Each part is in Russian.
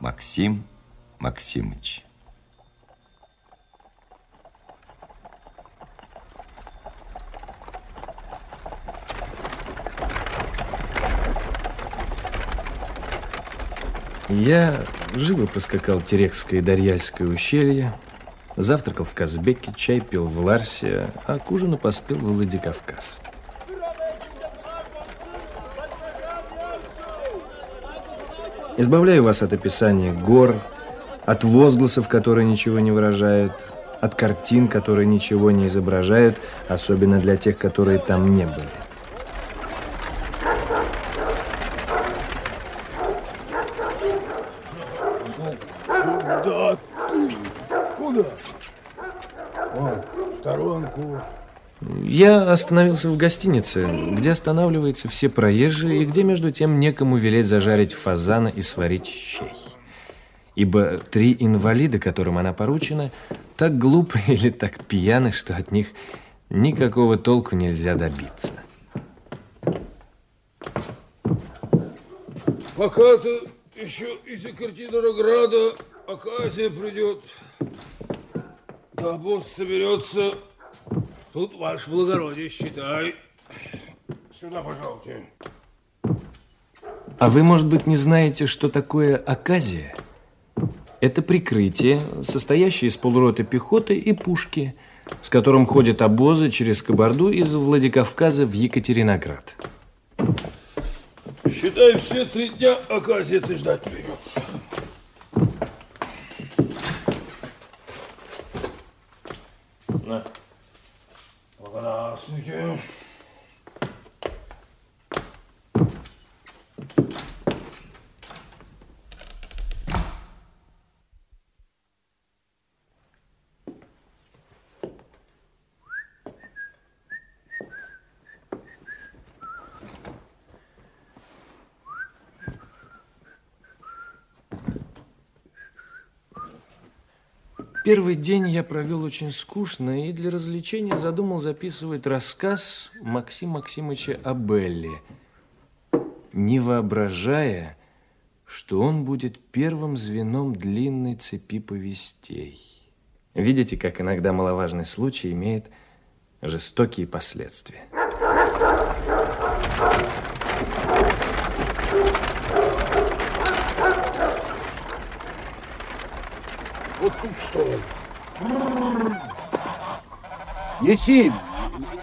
Максим Максимыч. Я живо проскакал Терекское и Дарьяльское ущелье, завтракал в Казбеке, чай пил в Ларсе, а к ужину поспел в Владикавказ. Избавляю вас от описания гор, от возгласов, которые ничего не выражают, от картин, которые ничего не изображают, особенно для тех, которые там не были. Куда ты? Куда? Вон, в сторонку. Я остановился в гостинице, где останавливаются все проезжие и где, между тем, некому велеть зажарить фазана и сварить щей. Ибо три инвалида, которым она поручена, так глупы или так пьяны, что от них никакого толку нельзя добиться. Пока-то еще из Екатеринограда оказия придет. Да соберется. Тут, ваше благородие, считай. Сюда, пожалуйте. А вы, может быть, не знаете, что такое оказия? Это прикрытие, состоящее из полуроты пехоты и пушки, с которым ходят обозы через Кабарду из Владикавказа в Екатериноград. Считай, все три дня оказия ты ждать придется. На. Благодарствуйте. Первый день я провел очень скучно и для развлечения задумал записывать рассказ Максима Максимовича о Белле, не воображая, что он будет первым звеном длинной цепи повестей. Видите, как иногда маловажный случай имеет жестокие последствия. Вот тут стой. Неси,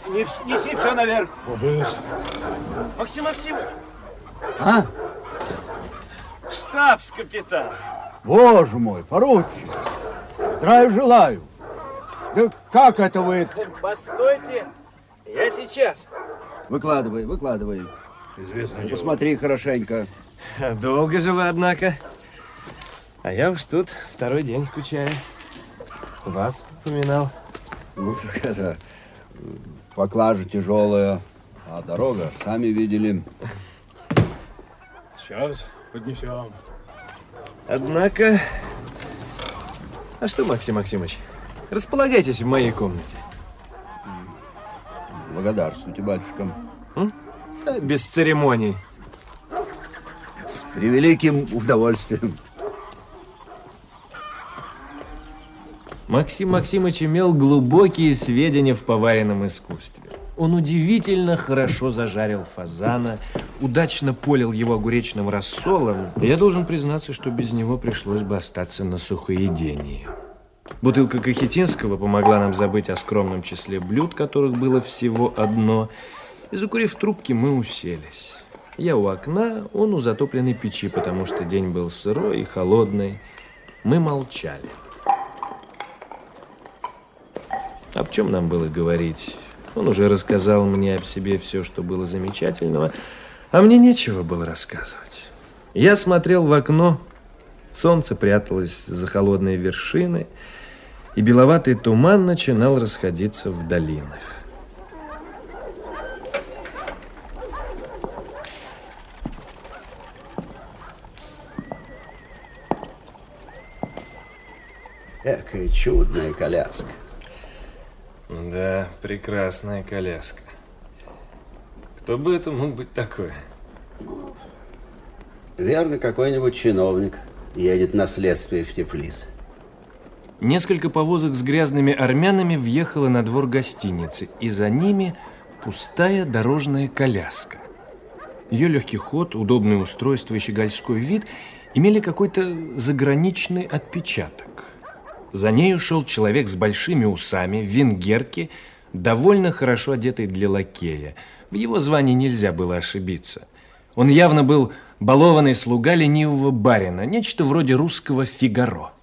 нес- неси все наверх. Ложись. Максим Максимович, А? штабс-капитан. Боже мой, поручик. Здравия желаю. Да как это вы? Постойте, я сейчас. Выкладывай, выкладывай. Известно дело. Посмотри хорошенько. Долго же вы, однако. А я уж тут второй день скучаю. Вас упоминал. Ну, так это, э, поклажа тяжелая, а дорога, сами видели. Сейчас поднесем. Однако... А что, Максим Максимович, располагайтесь в моей комнате. Благодарствуйте, батюшка. Да, Без церемоний. С превеликим удовольствием. Максим Максимович имел глубокие сведения в поваренном искусстве. Он удивительно хорошо зажарил фазана, удачно полил его огуречным рассолом. Я должен признаться, что без него пришлось бы остаться на сухоедении. Бутылка Кахетинского помогла нам забыть о скромном числе блюд, которых было всего одно. И закурив трубки, мы уселись. Я у окна, он у затопленной печи, потому что день был сырой и холодный. Мы молчали. Об чем нам было говорить? Он уже рассказал мне об себе все, что было замечательного, а мне нечего было рассказывать. Я смотрел в окно, солнце пряталось за холодные вершины, и беловатый туман начинал расходиться в долинах. Экая чудная коляска. Да, прекрасная коляска. Кто бы это мог быть такой? Верно, какой-нибудь чиновник едет на следствие в Тифлис. Несколько повозок с грязными армянами въехало на двор гостиницы, и за ними пустая дорожная коляска. Ее легкий ход, удобное устройство и щегольской вид имели какой-то заграничный отпечаток. За нею шел человек с большими усами, в венгерке, довольно хорошо одетый для лакея. В его звании нельзя было ошибиться. Он явно был балованный слуга ленивого барина, нечто вроде русского «Фигаро».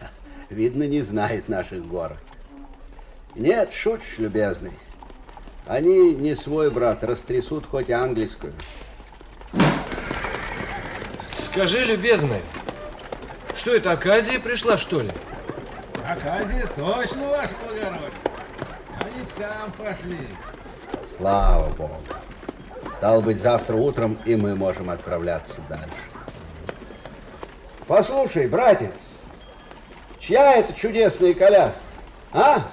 Видно, не знает наших гор. Нет, шутишь, любезный. Они не свой, брат, растрясут хоть английскую. Скажи, любезный, что это, оказия пришла, что ли? Аказия точно, ваше благородие. Они там пошли. Слава Богу. Стало быть, завтра утром и мы можем отправляться дальше. Послушай, братец, чья это чудесная коляска? А?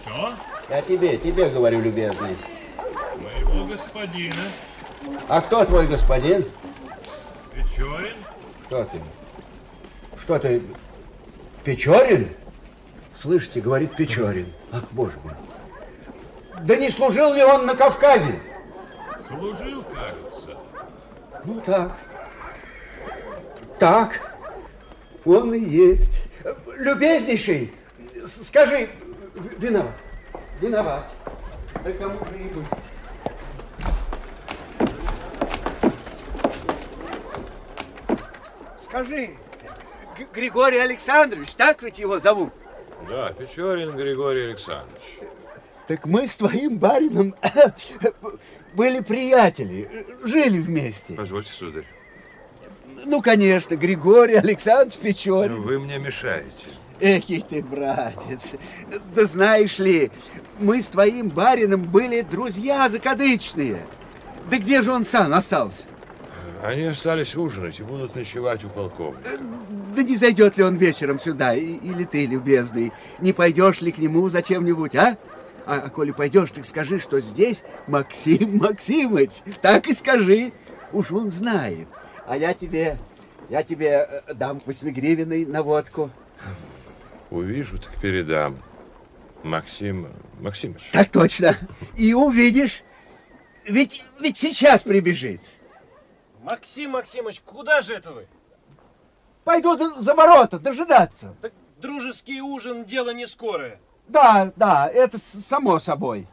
Что? Я тебе, тебе говорю, любезный. Моего господина. А кто твой господин? Печорин? Кто ты? Что ты? Печорин? Слышите, говорит Печорин. Ах, боже мой. Да не служил ли он на Кавказе? Служил, кажется. Ну так. Так. Он и есть. Любезнейший, скажи, виноват. Виноват. Да кому же и быть? Скажи, Григорий Александрович, так ведь его зовут? Да, Печорин Григорий Александрович. Так мы с твоим барином были приятели, жили вместе. Позвольте, сударь. Ну, конечно, Григорий Александрович Печорин. Вы мне мешаете. Экий ты, братец. Да знаешь ли, мы с твоим барином были друзья закадычные. Да где же он сам остался? Они остались ужинать и будут ночевать у полковника. Да не зайдет ли он вечером сюда? Или ты, любезный, не пойдешь ли к нему зачем-нибудь, а? А, а коли пойдешь, так скажи, что здесь Максим Максимыч. Так и скажи. Уж он знает. А я тебе, я тебе э, дам восьмигривенный на водку. Увижу, так передам. Максим Максимович. Так точно. И увидишь. Ведь, ведь сейчас прибежит. Максим Максимович, куда же это вы? Пойду за ворота дожидаться. Так дружеский ужин дело не скорое. Да, да, это само собой.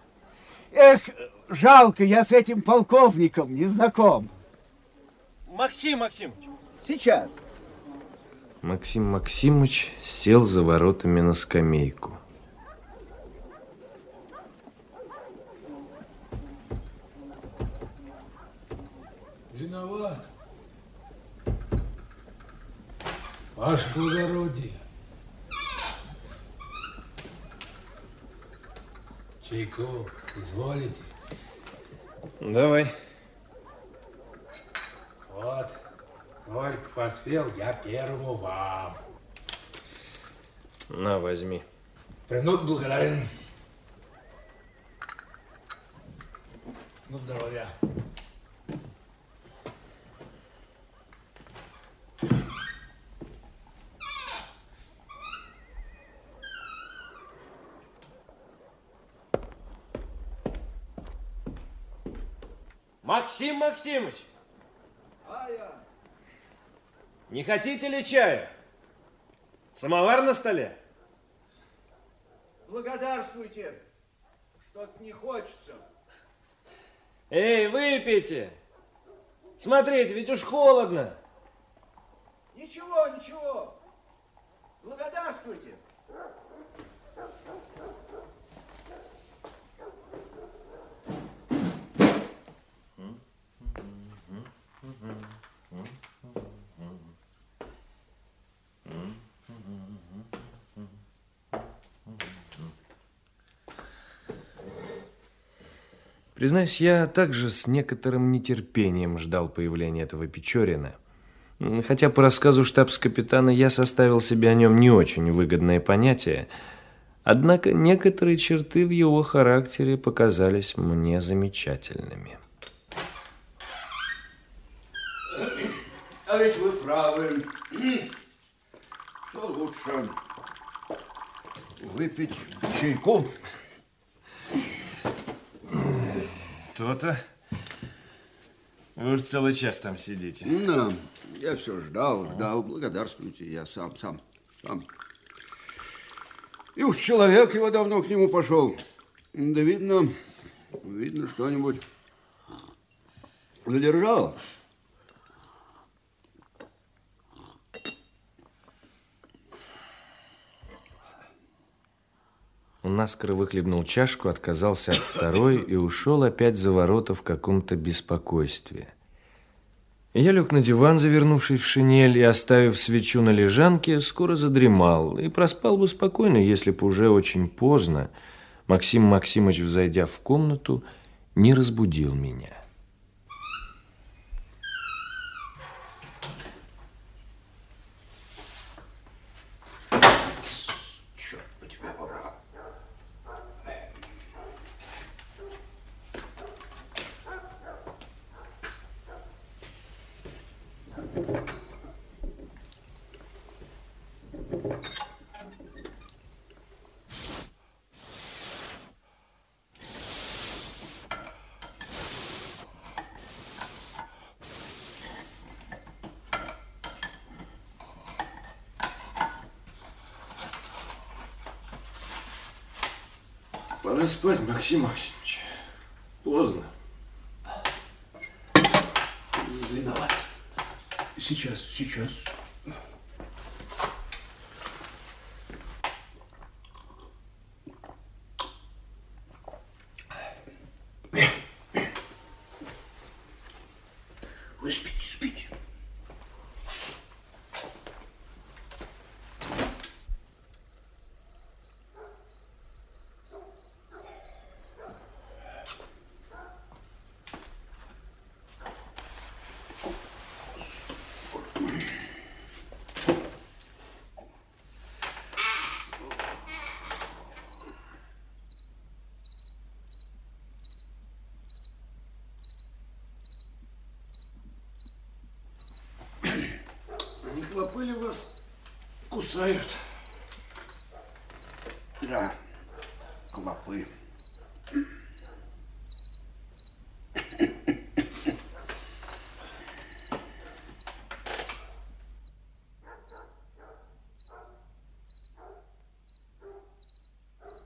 Эх, жалко, я с этим полковником не знаком. Максим Максимович, Сейчас. Максим Максимович сел за воротами на скамейку. Виноват. Ваше благородие. Чайку, изволите? Давай. Вот, только поспел я первому вам. На, возьми. Премного благодарен. Ну, здоровья. Максим Максимович! Не хотите ли чая? Самовар на столе? Благодарствуйте. Что-то не хочется. Эй, выпейте! Смотрите, ведь уж холодно. Ничего, ничего. Благодарствуйте. Признаюсь, я также с некоторым нетерпением ждал появления этого Печорина. Хотя по рассказу штабс-капитана я составил себе о нем не очень выгодное понятие, однако некоторые черты в его характере показались мне замечательными. А ведь вы правы. Что лучше выпить чайку? То-то. Вы уж целый час там сидите. Да, я все ждал, ждал. Благодарствуйте, я сам, сам, сам. И уж человек его давно к нему пошел. Да видно, видно что-нибудь задержал. Он наскоро выхлебнул чашку, отказался от второй и ушел опять за ворота в каком-то беспокойстве. Я лег на диван, завернувшись в шинель, и, оставив свечу на лежанке, скоро задремал и проспал бы спокойно, если бы уже очень поздно Максим Максимович, взойдя в комнату, не разбудил меня. Пора спать, Максим Максимович. Поздно. Виноват. Сейчас, сейчас. Вы спите, спите. Не клопы ли вас кусают? Да, клопы.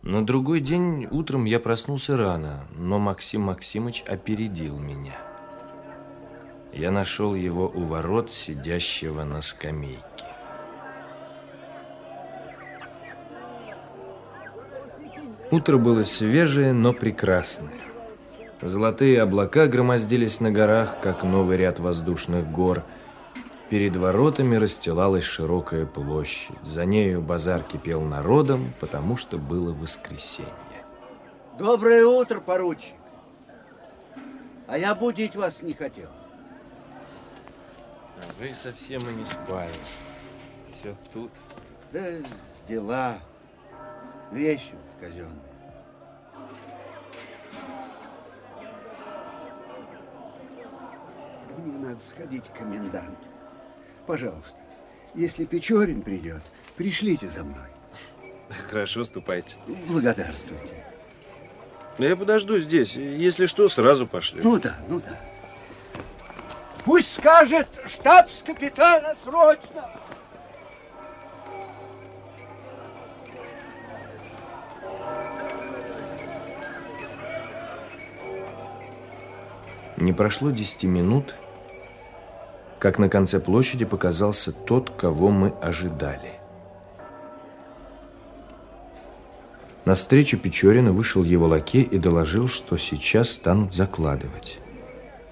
На другой день утром я проснулся рано, но Максим Максимыч опередил меня. Я нашел его у ворот, сидящего на скамейке. Утро было свежее, но прекрасное. Золотые облака громоздились на горах, как новый ряд воздушных гор. Перед воротами расстилалась широкая площадь. За нею базар кипел народом, потому что было воскресенье. Доброе утро, поручик. А я будить вас не хотел. А вы совсем и не спали. Все тут. Да дела, вещи казенные. Мне надо сходить к коменданту. Пожалуйста, если Печорин придет, пришлите за мной. Хорошо, ступайте. Благодарствуйте. Я подожду здесь. Если что, сразу пошли. Ну да, ну да. Пусть скажет штабс-капитана срочно. Не прошло десяти минут, как на конце площади показался тот, кого мы ожидали. На встречу Печорина вышел его лакей и доложил, что сейчас станут закладывать.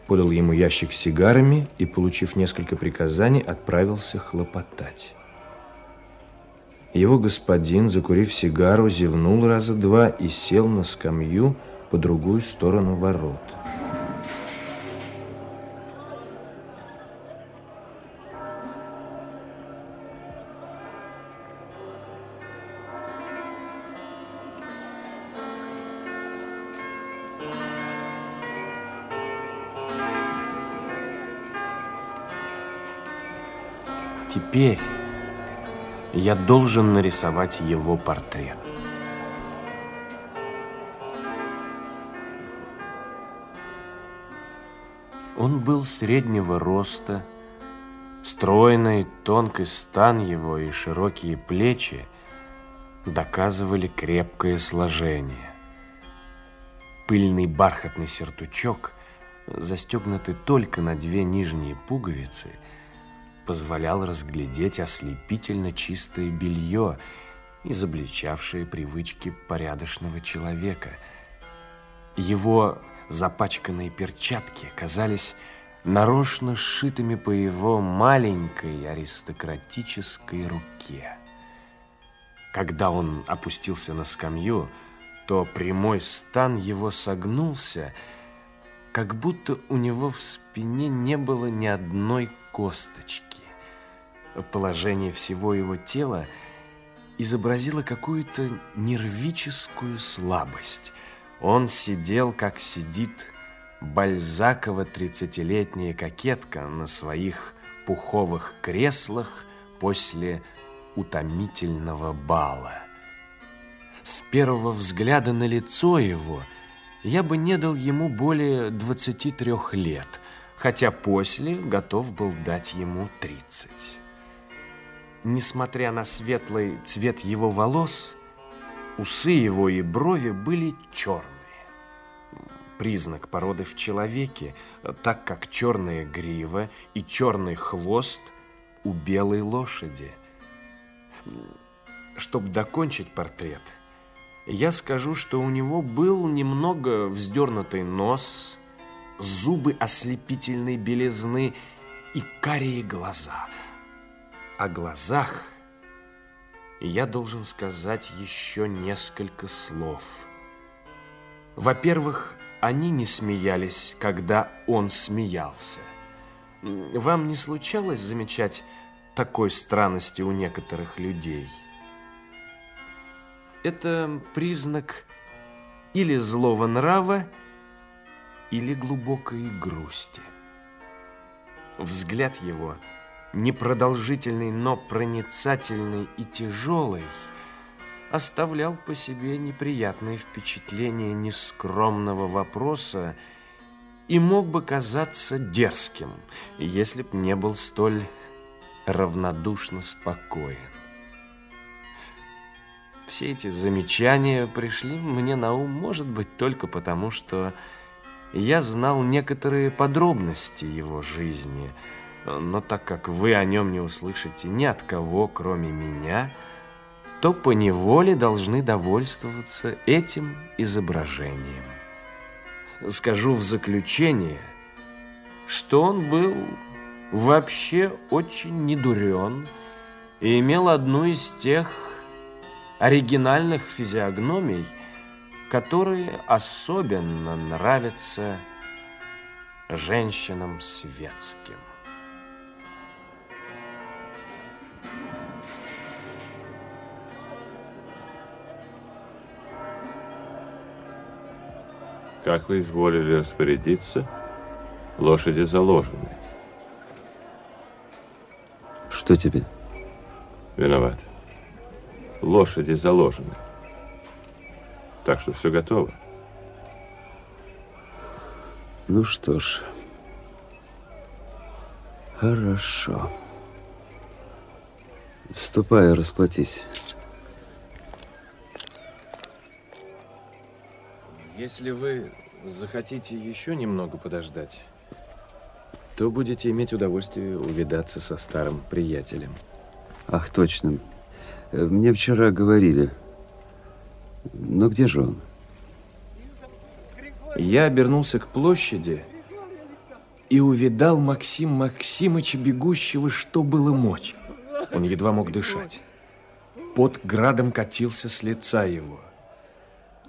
Подал ему ящик с сигарами и, получив несколько приказаний, отправился хлопотать. Его господин, закурив сигару, зевнул раза два и сел на скамью по другую сторону ворот. Теперь я должен нарисовать его портрет. Он был среднего роста, стройный, тонкий стан его и широкие плечи доказывали крепкое сложение. Пыльный бархатный сертучок, застегнутый только на две нижние пуговицы, позволял разглядеть ослепительно чистое белье, изобличавшее привычки порядочного человека. Его запачканные перчатки казались нарочно сшитыми по его маленькой аристократической руке. Когда он опустился на скамью, то прямой стан его согнулся, как будто у него в спине не было ни одной косточки. Положение всего его тела изобразило какую-то нервическую слабость. Он сидел, как сидит Бальзакова тридцатилетняя кокетка на своих пуховых креслах после утомительного бала. С первого взгляда на лицо его я бы не дал ему более 23 лет, хотя после готов был дать ему 30. Несмотря на светлый цвет его волос, усы его и брови были черные. Признак породы в человеке, так как черная грива и черный хвост у белой лошади – чтобы докончить портрет, я скажу, что у него был немного вздернутый нос, зубы ослепительной белизны и карие глаза. О глазах я должен сказать еще несколько слов. Во-первых, они не смеялись, когда он смеялся. Вам не случалось замечать такой странности у некоторых людей. Это признак или злого нрава, или глубокой грусти. Взгляд его, непродолжительный, но проницательный и тяжелый, оставлял по себе неприятное впечатление нескромного вопроса и мог бы казаться дерзким, если б не был столь равнодушно спокоен. Все эти замечания пришли мне на ум, может быть, только потому, что я знал некоторые подробности его жизни, но так как вы о нем не услышите ни от кого, кроме меня, то поневоле должны довольствоваться этим изображением. Скажу в заключение, что он был вообще очень недурен и имел одну из тех оригинальных физиогномий, которые особенно нравятся женщинам светским. Как вы изволили распорядиться, лошади заложены. Что тебе? Виноват. Лошади заложены. Так что все готово. Ну что ж. Хорошо. Ступай, расплатись. Если вы захотите еще немного подождать, то будете иметь удовольствие увидаться со старым приятелем. Ах, точно. Мне вчера говорили. Но где же он? Я обернулся к площади и увидал Максим Максимыча, бегущего, что было мочь. Он едва мог дышать. Под градом катился с лица его.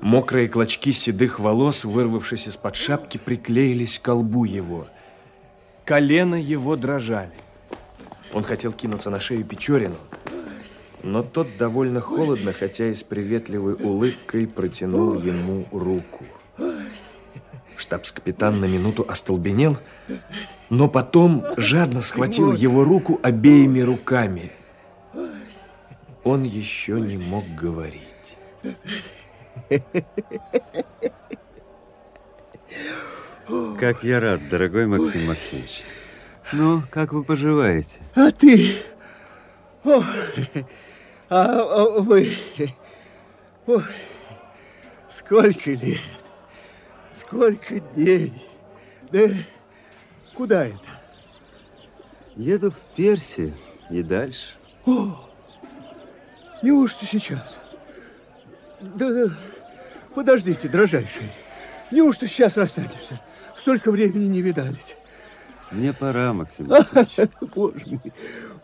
Мокрые клочки седых волос, вырвавшись из-под шапки, приклеились к колбу его – Колено его дрожали. Он хотел кинуться на шею Печорину, но тот довольно холодно, хотя и с приветливой улыбкой, протянул ему руку. Штабс-капитан на минуту остолбенел, но потом жадно схватил его руку обеими руками. Он еще не мог говорить. Как я рад, дорогой Максим Максимович. Ну, как вы поживаете? А ты? О, а, а вы? Ой, сколько лет, сколько дней. Да куда это? Еду в Персию и дальше. О, неужто сейчас? Да, да, подождите, дрожайший. Неужто сейчас расстанемся? Столько времени не видались. Мне пора, Максим Максимович. Боже мой,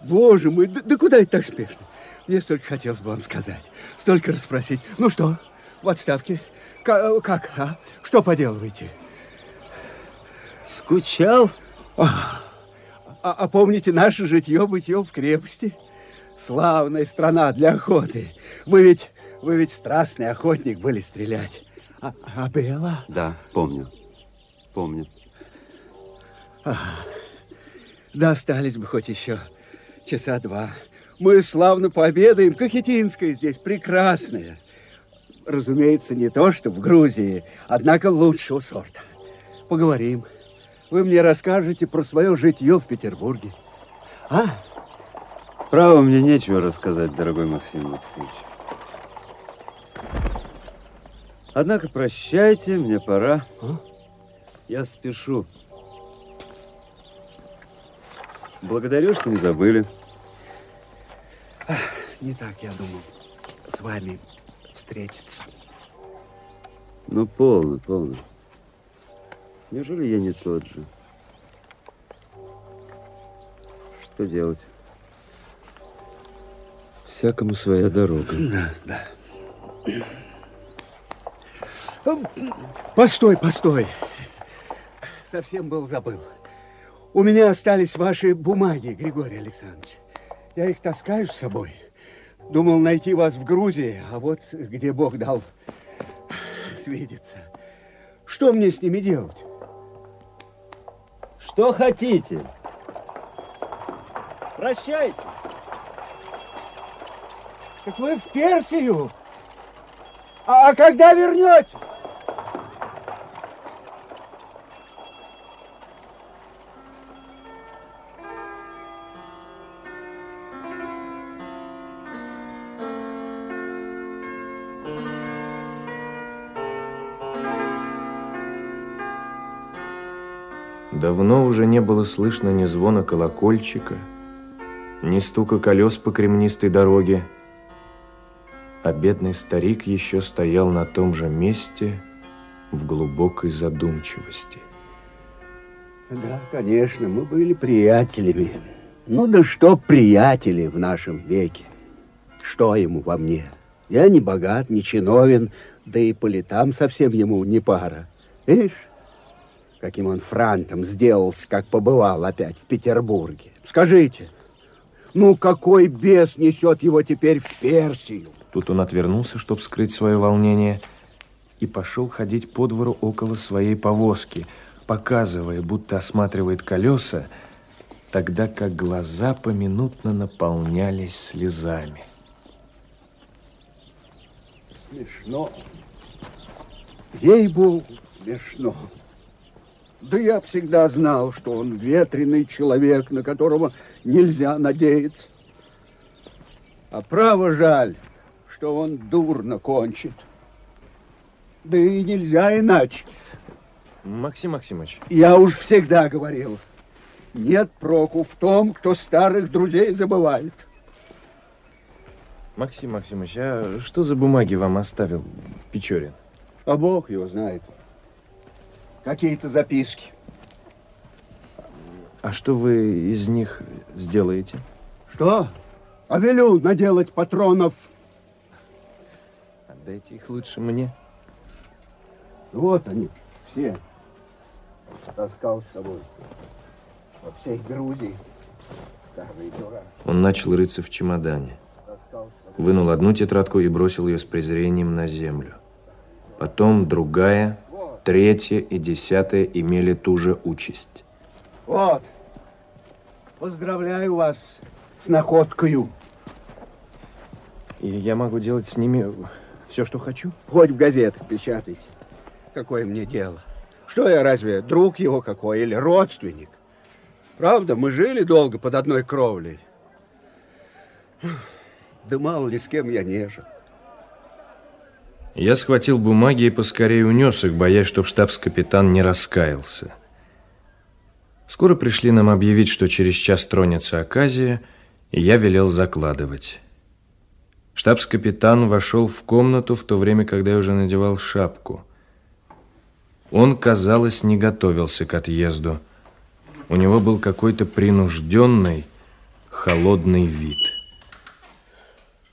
боже мой, да, да куда это так спешно? Мне столько хотелось бы вам сказать, столько расспросить. Ну что, в отставке? Как, как а? Что поделываете? Скучал? А, а помните наше житье-бытье в крепости? Славная страна для охоты. Вы ведь, вы ведь страстный охотник были стрелять. А, а Белла? Да, помню. Помню. А, да остались бы хоть еще часа два. Мы славно пообедаем. Кахетинская здесь прекрасная. Разумеется, не то, что в Грузии, однако лучшего сорта. Поговорим. Вы мне расскажете про свое житье в Петербурге. А? Право, мне нечего рассказать, дорогой Максим Максимович. Однако прощайте, мне пора. А? Я спешу. Благодарю, что не забыли. Не так, я думал, с вами встретиться. Ну, полно, полно. Неужели я не тот же? Что делать? Всякому своя дорога. Да, да. Постой, постой. Совсем был забыл. У меня остались ваши бумаги, Григорий Александрович. Я их таскаю с собой. Думал найти вас в Грузии, а вот где Бог дал свидеться. Что мне с ними делать? Что хотите? Прощайте. Так вы в Персию? А, а когда вернете? Давно уже не было слышно ни звона колокольчика, ни стука колес по кремнистой дороге, а бедный старик еще стоял на том же месте в глубокой задумчивости. Да, конечно, мы были приятелями. Ну да что приятели в нашем веке? Что ему во мне? Я не богат, не чиновен, да и по летам совсем ему не пара. Видишь, каким он франтом сделался, как побывал опять в Петербурге. Скажите, ну какой бес несет его теперь в Персию? Тут он отвернулся, чтобы скрыть свое волнение, и пошел ходить по двору около своей повозки, показывая, будто осматривает колеса, тогда как глаза поминутно наполнялись слезами. Смешно. Ей-богу, смешно. Да я всегда знал, что он ветреный человек, на которого нельзя надеяться. А право жаль, что он дурно кончит. Да и нельзя иначе. Максим Максимович. Я уж всегда говорил, нет проку в том, кто старых друзей забывает. Максим Максимович, а что за бумаги вам оставил Печорин? А Бог его знает какие-то записки. А что вы из них сделаете? Что? А велю наделать патронов. Отдайте их лучше мне. Вот они, все. Таскал с собой. Во всей Грузии. Дурак. Он начал рыться в чемодане. Вынул одну тетрадку и бросил ее с презрением на землю. Потом другая, третья и десятая имели ту же участь. Вот. Поздравляю вас с находкою. И я могу делать с ними все, что хочу? Хоть в газетах печатайте. Какое мне дело? Что я разве друг его какой или родственник? Правда, мы жили долго под одной кровлей. Да мало ли с кем я нежен. Я схватил бумаги и поскорее унес их, боясь, чтоб штабс-капитан не раскаялся. Скоро пришли нам объявить, что через час тронется оказия, и я велел закладывать. Штабс-капитан вошел в комнату в то время, когда я уже надевал шапку. Он, казалось, не готовился к отъезду. У него был какой-то принужденный, холодный вид.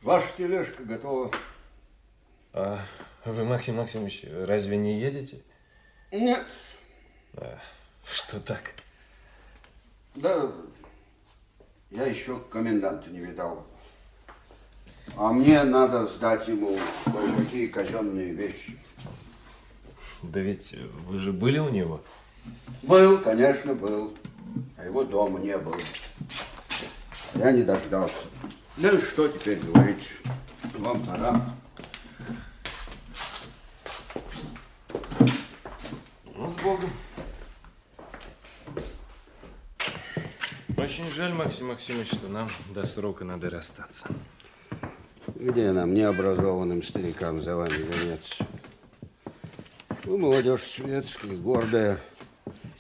Ваша тележка готова. А вы, Максим Максимович, разве не едете? Нет. А, что так? Да, я еще коменданта не видал. А мне надо сдать ему кое-какие казенные вещи. Да ведь вы же были у него? Был, конечно, был. А его дома не было. Я не дождался. Ну что теперь говорить? Вам пора. Ну, с Богом. Очень жаль, Максим Максимович, что нам до срока надо расстаться. Где нам, необразованным старикам, за вами гоняться? Вы молодежь светская, гордая.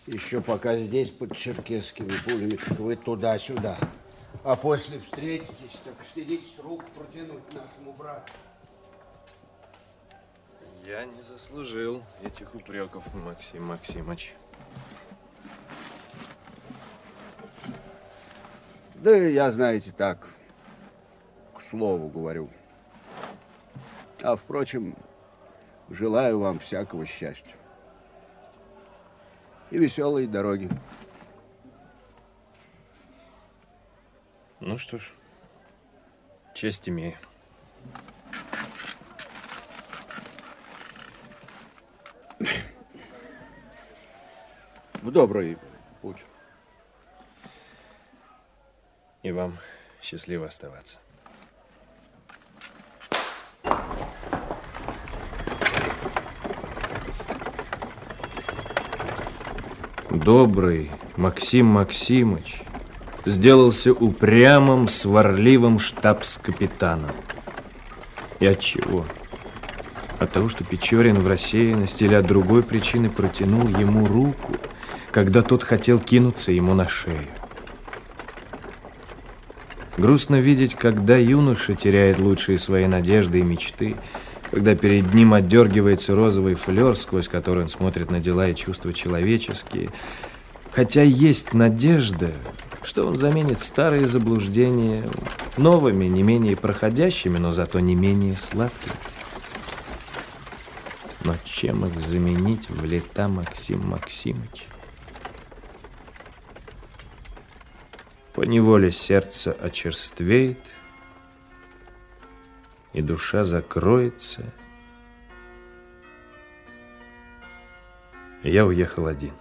Еще пока здесь под черкесскими пулями, так вы туда-сюда. А после встретитесь, так стыдитесь руку протянуть нашему брату. Я не заслужил этих упреков, Максим Максимович. Да я, знаете, так, к слову говорю. А, впрочем, желаю вам всякого счастья. И веселой дороги. Ну что ж, честь имею. В добрый путь. И вам счастливо оставаться. Добрый Максим Максимыч сделался упрямым, сварливым штабс-капитаном. И от чего? От того, что Печорин в рассеянности или от другой причины протянул ему руку, когда тот хотел кинуться ему на шею. Грустно видеть, когда юноша теряет лучшие свои надежды и мечты, когда перед ним отдергивается розовый флер, сквозь который он смотрит на дела и чувства человеческие. Хотя есть надежда, что он заменит старые заблуждения новыми, не менее проходящими, но зато не менее сладкими. Но чем их заменить в лета Максим Максимыч? Поневоле сердце очерствеет, и душа закроется. Я уехал один.